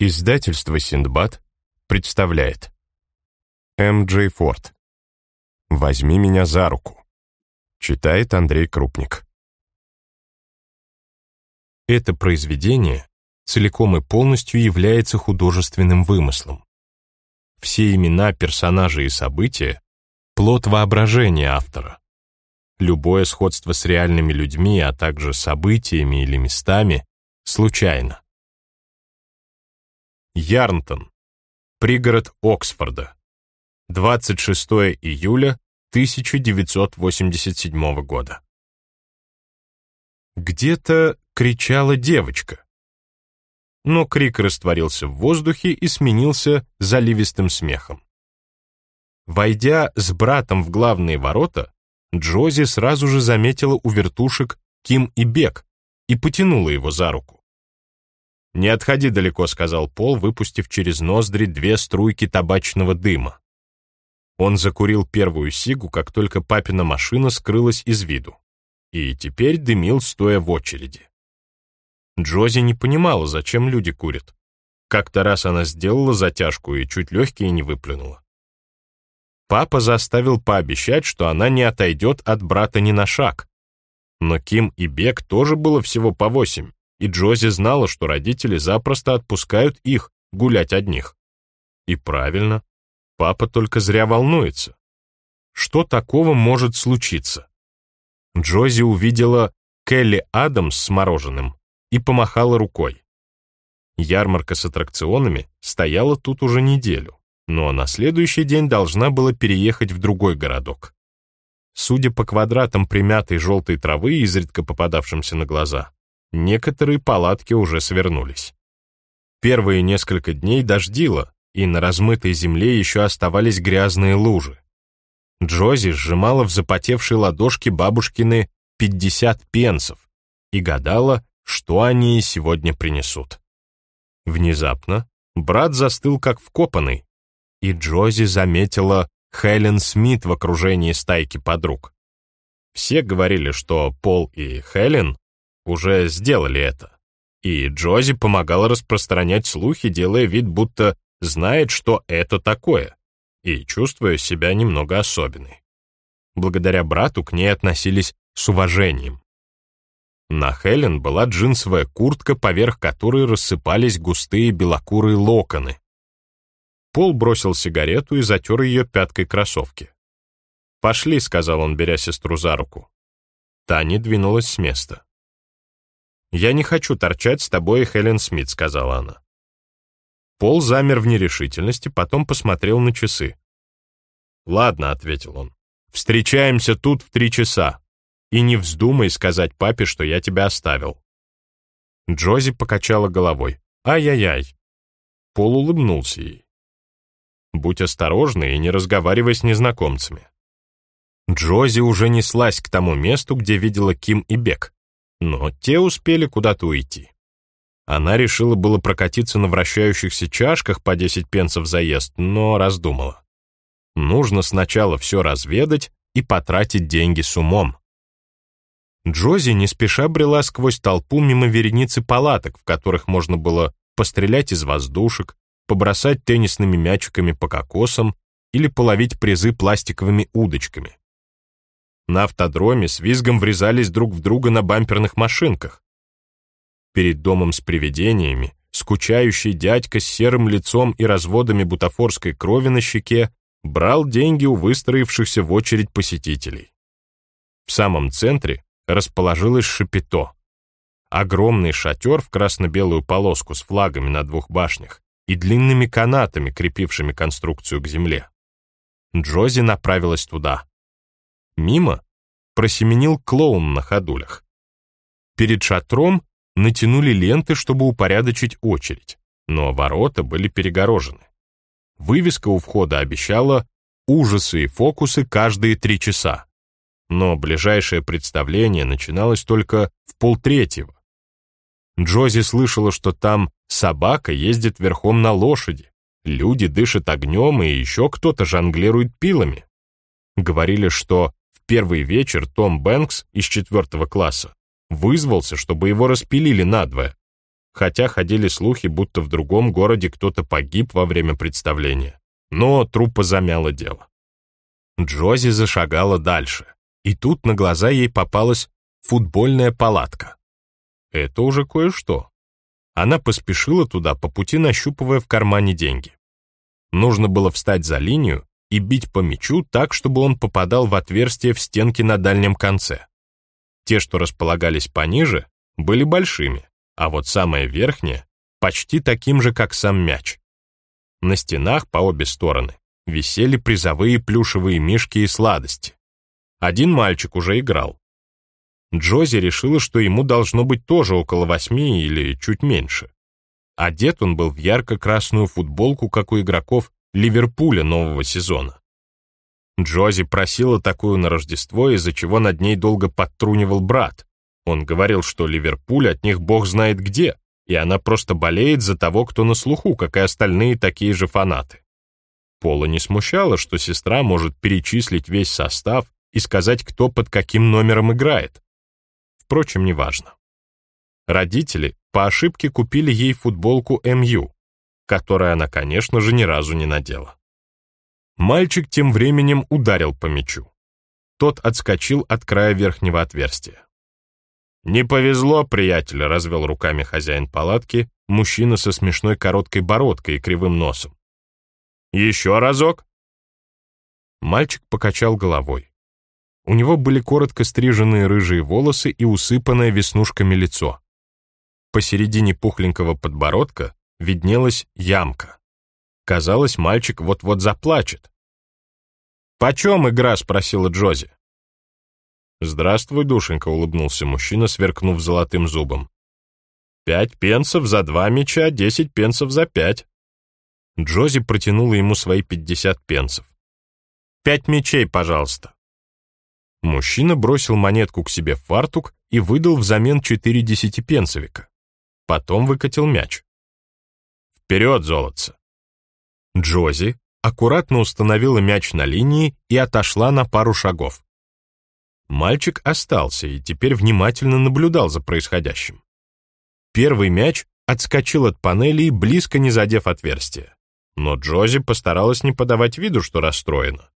Издательство «Синдбад» представляет М. Джей Форд «Возьми меня за руку» Читает Андрей Крупник Это произведение целиком и полностью является художественным вымыслом. Все имена, персонажи и события — плод воображения автора. Любое сходство с реальными людьми, а также событиями или местами — случайно. Ярнтон, пригород Оксфорда, 26 июля 1987 года. Где-то кричала девочка. Но крик растворился в воздухе и сменился заливистым смехом. Войдя с братом в главные ворота, Джози сразу же заметила у вертушек Ким и Бек и потянула его за руку. «Не отходи далеко», — сказал Пол, выпустив через ноздри две струйки табачного дыма. Он закурил первую сигу, как только папина машина скрылась из виду, и теперь дымил, стоя в очереди. Джози не понимала, зачем люди курят. Как-то раз она сделала затяжку и чуть легкие не выплюнула. Папа заставил пообещать, что она не отойдет от брата ни на шаг. Но Ким и Бек тоже было всего по восемь и Джози знала, что родители запросто отпускают их гулять одних. И правильно, папа только зря волнуется. Что такого может случиться? Джози увидела Келли Адамс с мороженым и помахала рукой. Ярмарка с аттракционами стояла тут уже неделю, но на следующий день должна была переехать в другой городок. Судя по квадратам примятой желтой травы, изредка попадавшимся на глаза, некоторые палатки уже свернулись. Первые несколько дней дождило, и на размытой земле еще оставались грязные лужи. Джози сжимала в запотевшей ладошке бабушкины 50 пенсов и гадала, что они ей сегодня принесут. Внезапно брат застыл как вкопанный, и Джози заметила Хелен Смит в окружении стайки подруг. Все говорили, что Пол и Хелен уже сделали это. И Джози помогала распространять слухи, делая вид, будто знает, что это такое, и чувствуя себя немного особенной. Благодаря брату к ней относились с уважением. На Хелен была джинсовая куртка, поверх которой рассыпались густые белокурые локоны. Пол бросил сигарету и затер ее пяткой кроссовки. «Пошли», — сказал он, беря сестру за руку. Таня двинулась с места. «Я не хочу торчать с тобой, Хелен Смит», — сказала она. Пол замер в нерешительности, потом посмотрел на часы. «Ладно», — ответил он, — «встречаемся тут в три часа. И не вздумай сказать папе, что я тебя оставил». Джози покачала головой. «Ай-яй-яй». Пол улыбнулся ей. «Будь осторожна и не разговаривай с незнакомцами». Джози уже неслась к тому месту, где видела Ким и Бек но те успели куда-то уйти. Она решила было прокатиться на вращающихся чашках по 10 пенсов заезд, но раздумала. Нужно сначала все разведать и потратить деньги с умом. Джози не спеша брела сквозь толпу мимо вереницы палаток, в которых можно было пострелять из воздушек, побросать теннисными мячиками по кокосам или половить призы пластиковыми удочками. На автодроме с визгом врезались друг в друга на бамперных машинках. Перед домом с привидениями скучающий дядька с серым лицом и разводами бутафорской крови на щеке брал деньги у выстроившихся в очередь посетителей. В самом центре расположилось шапито. Огромный шатер в красно-белую полоску с флагами на двух башнях и длинными канатами, крепившими конструкцию к земле. Джози направилась туда. Мимо просеменил клоун на ходулях. Перед шатром натянули ленты, чтобы упорядочить очередь, но ворота были перегорожены. Вывеска у входа обещала ужасы и фокусы каждые три часа. Но ближайшее представление начиналось только в полтретьего. Джози слышала, что там собака ездит верхом на лошади, люди дышат огнем и еще кто-то жонглирует пилами. Говорили, что первый вечер Том Бэнкс из четвертого класса вызвался, чтобы его распилили надвое. хотя ходили слухи, будто в другом городе кто-то погиб во время представления. Но трупа замяло дело. Джози зашагала дальше, и тут на глаза ей попалась футбольная палатка. Это уже кое-что. Она поспешила туда, по пути нащупывая в кармане деньги. Нужно было встать за линию и бить по мячу так, чтобы он попадал в отверстие в стенке на дальнем конце. Те, что располагались пониже, были большими, а вот самое верхнее — почти таким же, как сам мяч. На стенах по обе стороны висели призовые плюшевые мишки и сладости. Один мальчик уже играл. Джози решила, что ему должно быть тоже около восьми или чуть меньше. Одет он был в ярко-красную футболку, как у игроков Ливерпуля нового сезона. Джози просила такую на Рождество, из-за чего над ней долго подтрунивал брат. Он говорил, что Ливерпуль от них бог знает где, и она просто болеет за того, кто на слуху, как и остальные такие же фанаты. Пола не смущало, что сестра может перечислить весь состав и сказать, кто под каким номером играет. Впрочем, неважно. Родители по ошибке купили ей футболку МЮ, которую она, конечно же, ни разу не надела. Мальчик тем временем ударил по мячу. Тот отскочил от края верхнего отверстия. «Не повезло, приятель», — развел руками хозяин палатки, мужчина со смешной короткой бородкой и кривым носом. «Еще разок?» Мальчик покачал головой. У него были коротко стриженные рыжие волосы и усыпанное веснушками лицо. Посередине пухленького подбородка виднелась ямка. Казалось, мальчик вот-вот заплачет. «Почем игра?» — спросила Джози. «Здравствуй, душенька», — улыбнулся мужчина, сверкнув золотым зубом. «Пять пенсов за два мяча, десять пенсов за пять». Джози протянула ему свои пятьдесят пенсов. «Пять мячей, пожалуйста». Мужчина бросил монетку к себе в фартук и выдал взамен четыре десятипенсовика. Потом выкатил мяч. «Вперед, золотце!» Джози аккуратно установила мяч на линии и отошла на пару шагов. Мальчик остался и теперь внимательно наблюдал за происходящим. Первый мяч отскочил от панели, близко не задев отверстие. Но Джози постаралась не подавать виду, что расстроена.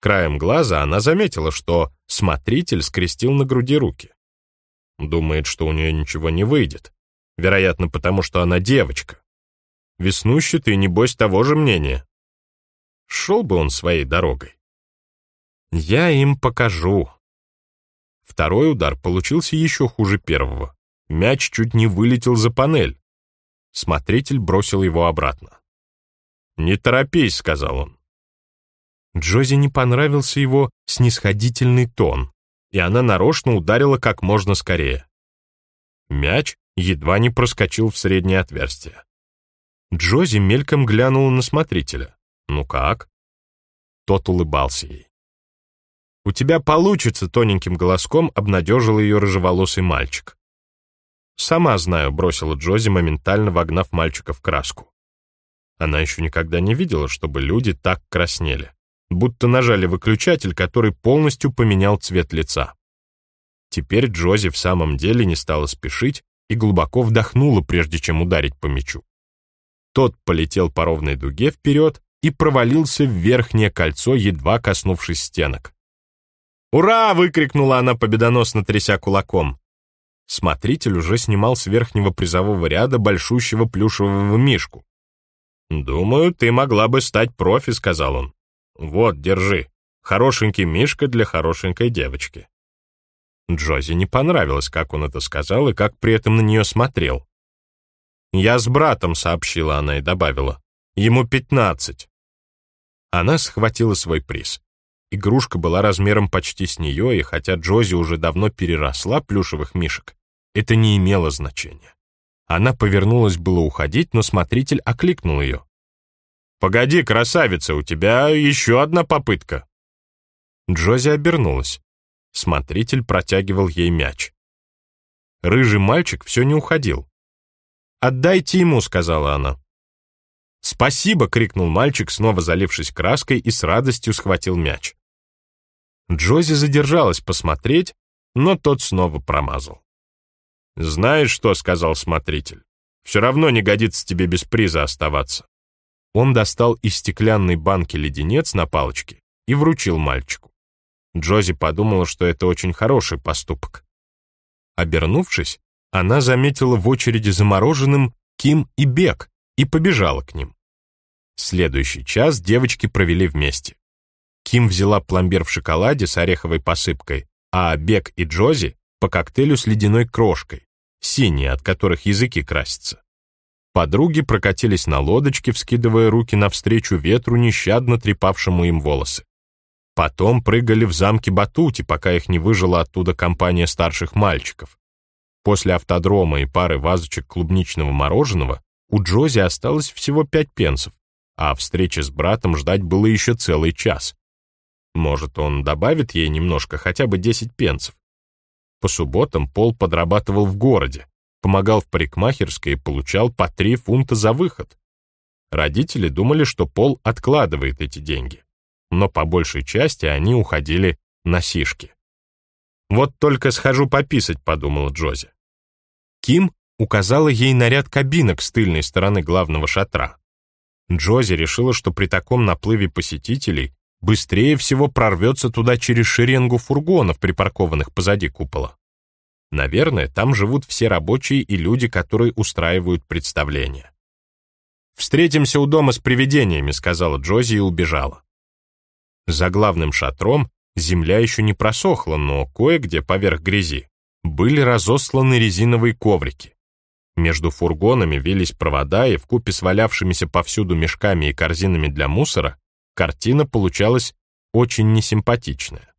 Краем глаза она заметила, что смотритель скрестил на груди руки. Думает, что у нее ничего не выйдет. Вероятно, потому что она девочка. Веснущатый, небось, того же мнения. Шел бы он своей дорогой. Я им покажу, Второй удар получился еще хуже первого. Мяч чуть не вылетел за панель. Смотритель бросил его обратно. «Не торопись», — сказал он. Джози не понравился его снисходительный тон, и она нарочно ударила как можно скорее. Мяч едва не проскочил в среднее отверстие. Джози мельком глянула на смотрителя. «Ну как?» Тот улыбался ей. «У тебя получится», — тоненьким голоском обнадежил ее рыжеволосый мальчик. «Сама знаю», — бросила Джози, моментально вогнав мальчика в краску. Она еще никогда не видела, чтобы люди так краснели, будто нажали выключатель, который полностью поменял цвет лица. Теперь Джози в самом деле не стала спешить и глубоко вдохнула, прежде чем ударить по мячу. Тот полетел по ровной дуге вперед и провалился в верхнее кольцо, едва коснувшись стенок. «Ура!» — выкрикнула она, победоносно тряся кулаком. Смотритель уже снимал с верхнего призового ряда большущего плюшевого мишку. «Думаю, ты могла бы стать профи», — сказал он. «Вот, держи. Хорошенький мишка для хорошенькой девочки». Джози не понравилось, как он это сказал и как при этом на нее смотрел. «Я с братом», — сообщила она и добавила. «Ему пятнадцать». Она схватила свой приз. Игрушка была размером почти с нее, и хотя Джози уже давно переросла плюшевых мишек, это не имело значения. Она повернулась было уходить, но смотритель окликнул ее. «Погоди, красавица, у тебя еще одна попытка!» Джози обернулась. Смотритель протягивал ей мяч. Рыжий мальчик все не уходил. «Отдайте ему», — сказала она. «Спасибо!» — крикнул мальчик, снова залившись краской, и с радостью схватил мяч. Джози задержалась посмотреть, но тот снова промазал. «Знаешь что?» — сказал смотритель. Все равно не годится тебе без приза оставаться». Он достал из стеклянной банки леденец на палочке и вручил мальчику. Джози подумала, что это очень хороший поступок. Обернувшись, она заметила в очереди замороженным Ким и Бек и побежала к ним. Следующий час девочки провели вместе. Ким взяла пломбир в шоколаде с ореховой посыпкой, а Бек и Джози по коктейлю с ледяной крошкой, синие, от которых языки красятся. Подруги прокатились на лодочке, вскидывая руки навстречу ветру, нещадно трепавшему им волосы. Потом прыгали в замке Батути, пока их не выжила оттуда компания старших мальчиков. После автодрома и пары вазочек клубничного мороженого у Джози осталось всего пять пенсов, а встречи с братом ждать было еще целый час. Может, он добавит ей немножко, хотя бы десять пенсов. По субботам Пол подрабатывал в городе, помогал в парикмахерской и получал по три фунта за выход. Родители думали, что Пол откладывает эти деньги но по большей части они уходили на сишки. «Вот только схожу пописать», — подумала Джози. Ким указала ей наряд кабинок с тыльной стороны главного шатра. Джози решила, что при таком наплыве посетителей быстрее всего прорвется туда через шеренгу фургонов, припаркованных позади купола. Наверное, там живут все рабочие и люди, которые устраивают представления. «Встретимся у дома с привидениями», — сказала Джози и убежала. За главным шатром земля еще не просохла, но кое-где поверх грязи были разосланы резиновые коврики. Между фургонами велись провода, и вкупе с валявшимися повсюду мешками и корзинами для мусора картина получалась очень несимпатичная.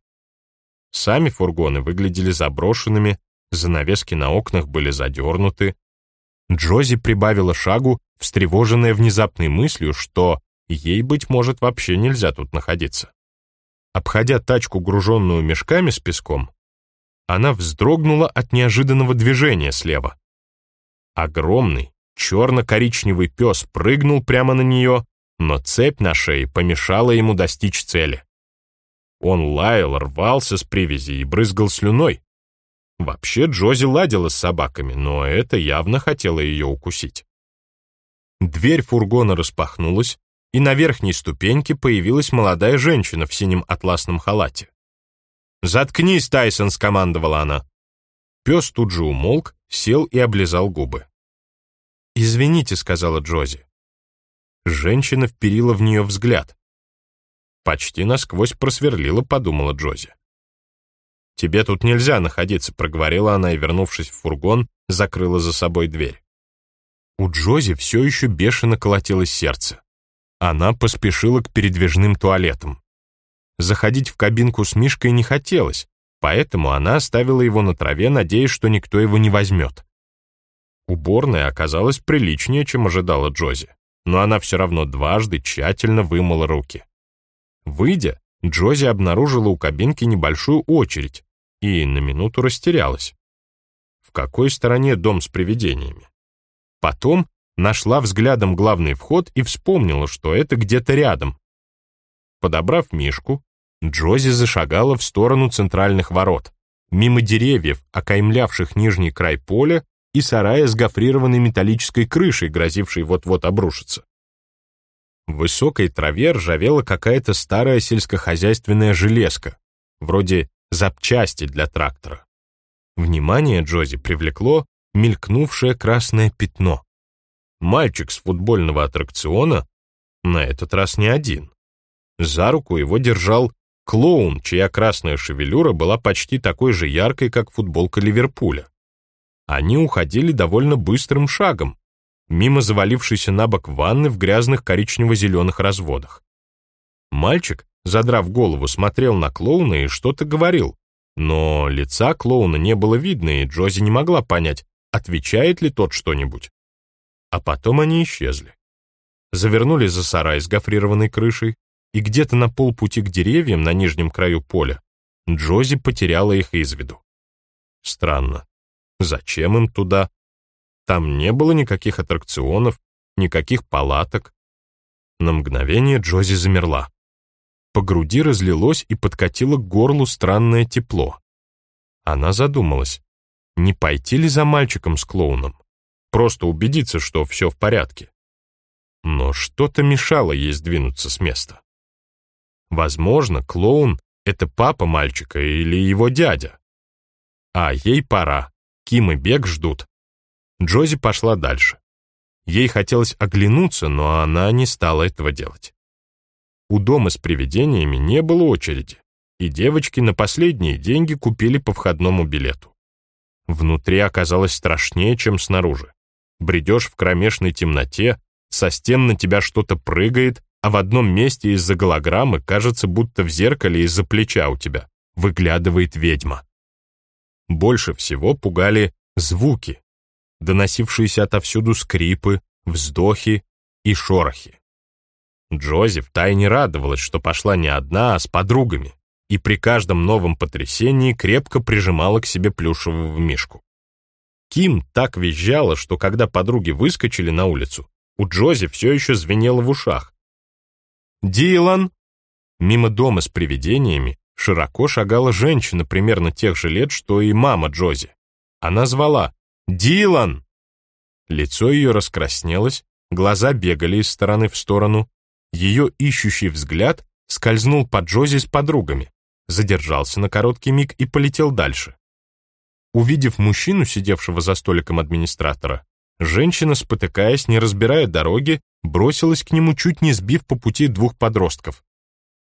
Сами фургоны выглядели заброшенными, занавески на окнах были задернуты. Джози прибавила шагу, встревоженная внезапной мыслью, что ей, быть может, вообще нельзя тут находиться. Обходя тачку, груженную мешками с песком, она вздрогнула от неожиданного движения слева. Огромный, черно-коричневый пес прыгнул прямо на нее, но цепь на шее помешала ему достичь цели. Он лаял, рвался с привязи и брызгал слюной. Вообще Джози ладила с собаками, но это явно хотело ее укусить. Дверь фургона распахнулась, и на верхней ступеньке появилась молодая женщина в синем атласном халате. «Заткнись, Тайсон!» — скомандовала она. Пес тут же умолк, сел и облизал губы. «Извините», — сказала Джози. Женщина вперила в нее взгляд. Почти насквозь просверлила, подумала Джози. «Тебе тут нельзя находиться», — проговорила она и, вернувшись в фургон, закрыла за собой дверь. У Джози все еще бешено колотилось сердце. Она поспешила к передвижным туалетам. Заходить в кабинку с Мишкой не хотелось, поэтому она оставила его на траве, надеясь, что никто его не возьмет. Уборная оказалась приличнее, чем ожидала Джози, но она все равно дважды тщательно вымыла руки. Выйдя, Джози обнаружила у кабинки небольшую очередь и на минуту растерялась. В какой стороне дом с привидениями? Потом нашла взглядом главный вход и вспомнила, что это где-то рядом. Подобрав Мишку, Джози зашагала в сторону центральных ворот, мимо деревьев, окаймлявших нижний край поля, и сарая с гофрированной металлической крышей, грозившей вот-вот обрушиться. В высокой траве ржавела какая-то старая сельскохозяйственная железка, вроде запчасти для трактора. Внимание Джози привлекло мелькнувшее красное пятно. Мальчик с футбольного аттракциона на этот раз не один. За руку его держал клоун, чья красная шевелюра была почти такой же яркой, как футболка Ливерпуля. Они уходили довольно быстрым шагом, мимо завалившейся на бок ванны в грязных коричнево-зеленых разводах. Мальчик, задрав голову, смотрел на клоуна и что-то говорил, но лица клоуна не было видно, и Джози не могла понять, отвечает ли тот что-нибудь. А потом они исчезли. Завернули за сарай с гофрированной крышей, и где-то на полпути к деревьям на нижнем краю поля Джози потеряла их из виду. Странно. Зачем им туда? Там не было никаких аттракционов, никаких палаток. На мгновение Джози замерла. По груди разлилось и подкатило к горлу странное тепло. Она задумалась, не пойти ли за мальчиком с клоуном? просто убедиться, что все в порядке. Но что-то мешало ей сдвинуться с места. Возможно, клоун — это папа мальчика или его дядя. А ей пора. Ким и Бек ждут. Джози пошла дальше. Ей хотелось оглянуться, но она не стала этого делать. У дома с привидениями не было очереди, и девочки на последние деньги купили по входному билету. Внутри оказалось страшнее, чем снаружи. Бредешь в кромешной темноте, со стен на тебя что-то прыгает, а в одном месте из-за голограммы кажется, будто в зеркале из-за плеча у тебя выглядывает ведьма. Больше всего пугали звуки, доносившиеся отовсюду скрипы, вздохи и шорохи. Джози втайне радовалась, что пошла не одна, а с подругами, и при каждом новом потрясении крепко прижимала к себе плюшевого мишку. Ким так визжала, что когда подруги выскочили на улицу, у Джози все еще звенело в ушах. «Дилан!» Мимо дома с привидениями широко шагала женщина примерно тех же лет, что и мама Джози. Она звала «Дилан!». Лицо ее раскраснелось, глаза бегали из стороны в сторону. Ее ищущий взгляд скользнул по Джози с подругами, задержался на короткий миг и полетел дальше. Увидев мужчину, сидевшего за столиком администратора, женщина, спотыкаясь, не разбирая дороги, бросилась к нему, чуть не сбив по пути двух подростков.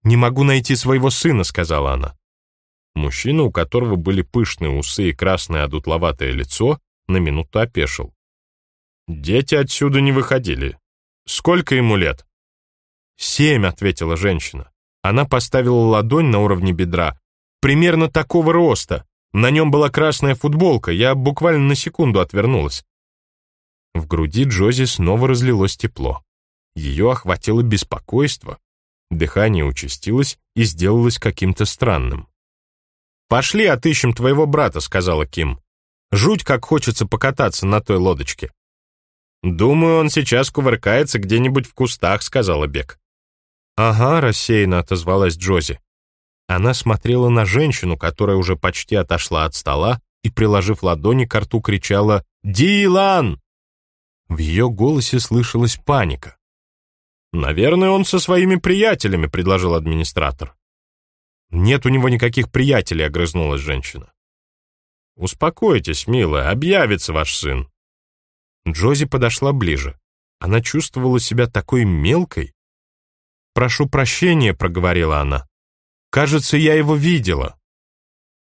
«Не могу найти своего сына», — сказала она. Мужчина, у которого были пышные усы и красное одутловатое лицо, на минуту опешил. «Дети отсюда не выходили. Сколько ему лет?» «Семь», — ответила женщина. Она поставила ладонь на уровне бедра. «Примерно такого роста. На нем была красная футболка. Я буквально на секунду отвернулась». В груди Джози снова разлилось тепло. Ее охватило беспокойство. Дыхание участилось и сделалось каким-то странным. «Пошли отыщем твоего брата», — сказала Ким. «Жуть, как хочется покататься на той лодочке». «Думаю, он сейчас кувыркается где-нибудь в кустах», — сказала Бек. «Ага», — рассеянно отозвалась Джози. Она смотрела на женщину, которая уже почти отошла от стола и, приложив ладони к рту, кричала «Дилан!». В ее голосе слышалась паника. «Наверное, он со своими приятелями», — предложил администратор. «Нет у него никаких приятелей», — огрызнулась женщина. «Успокойтесь, милая, объявится ваш сын». Джози подошла ближе. Она чувствовала себя такой мелкой. «Прошу прощения», — проговорила она. «Кажется, я его видела».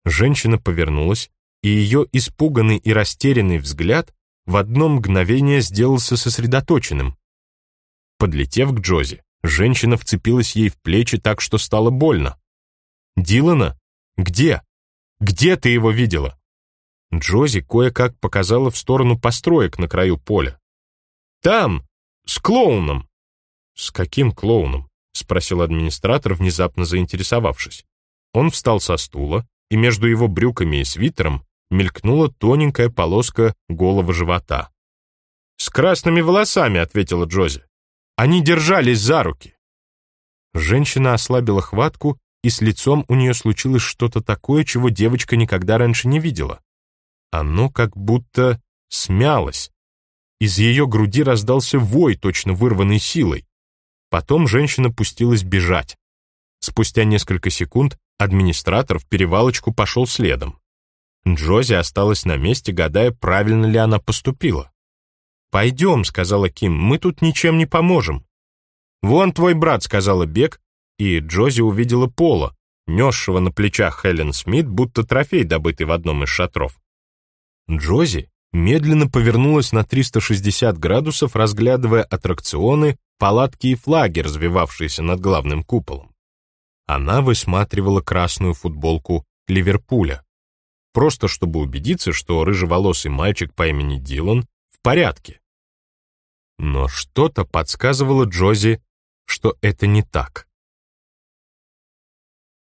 Женщина повернулась, и ее испуганный и растерянный взгляд в одно мгновение сделался сосредоточенным. Подлетев к Джози, женщина вцепилась ей в плечи так, что стало больно. Дилана? Где? Где ты его видела?» Джози кое-как показала в сторону построек на краю поля. «Там! С клоуном!» «С каким клоуном?» — спросил администратор, внезапно заинтересовавшись. Он встал со стула, и между его брюками и свитером мелькнула тоненькая полоска голого живота. «С красными волосами», — ответила Джози. «Они держались за руки». Женщина ослабила хватку и с лицом у нее случилось что-то такое, чего девочка никогда раньше не видела. Оно как будто смялось. Из ее груди раздался вой, точно вырванный силой. Потом женщина пустилась бежать. Спустя несколько секунд администратор в перевалочку пошел следом. Джози осталась на месте, гадая, правильно ли она поступила. «Пойдем», — сказала Ким, — «мы тут ничем не поможем». «Вон твой брат», — сказала Бек, и Джози увидела Пола, несшего на плечах Хелен Смит, будто трофей, добытый в одном из шатров. Джози медленно повернулась на 360 градусов, разглядывая аттракционы, палатки и флаги, развивавшиеся над главным куполом. Она высматривала красную футболку Ливерпуля, просто чтобы убедиться, что рыжеволосый мальчик по имени Дилан в порядке. Но что-то подсказывало Джози, что это не так.